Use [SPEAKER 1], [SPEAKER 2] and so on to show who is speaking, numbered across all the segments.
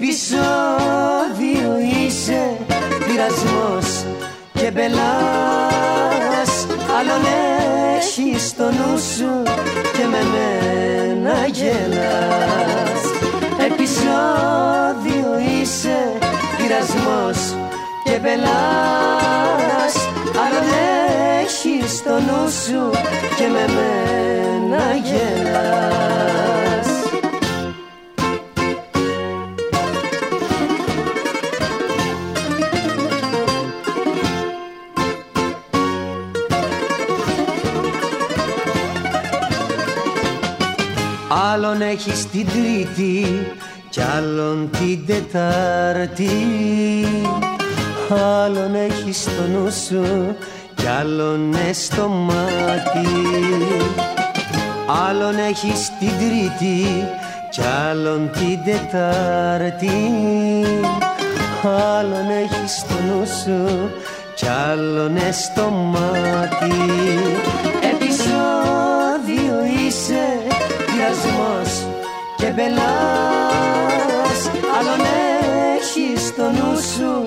[SPEAKER 1] Επισόδιο είσαι πειρασμός και μπελάς Άλλον έχεις το νου σου και με μένα γελάς. Επισόδιο είσαι πειρασμός και μπελάς Άλλον έχεις το νου σου και με μένα Άλλον έχεις την τρίτη κι άλλον την τετάρτη. Άλλον έχεις στο νου σου κι άλλον στο μάτι. Άλλον έχεις την τρίτη κι άλλον την τετάρτη. Άλλον έχεις στο νου σου κι άλλον στο μάτι. μπελάς Άλλον έχεις το νου σου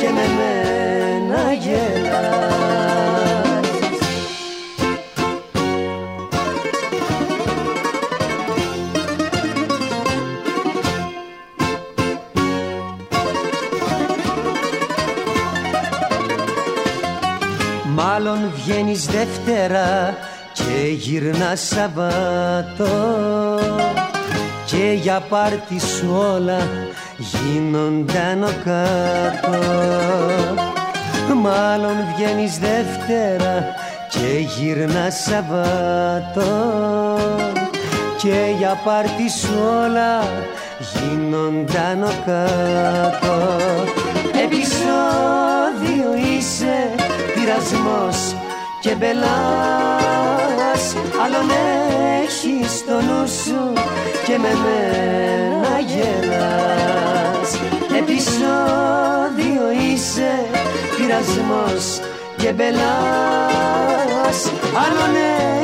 [SPEAKER 1] και με μένα γελάς. Μάλλον βγαίνεις Δευτέρα και γύρνα Σαββάτο και για πάρτι σου όλα γίνονταν ο κάτω. Μάλλον βγαίνεις Δευτέρα και γυρνάς Σαββάτο. Και για πάρτι σου όλα γίνονταν ο κάτω. Επισόδιο είσαι πειρασμός και μπελάς. Άλλον ναι, έχει στο νου σου και με μένα γελάς. Επισόδιο είσαι πειρασμός και μπελάς. Άλλον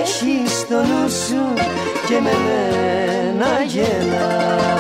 [SPEAKER 1] έχει στο νου σου και με μένα γελάς.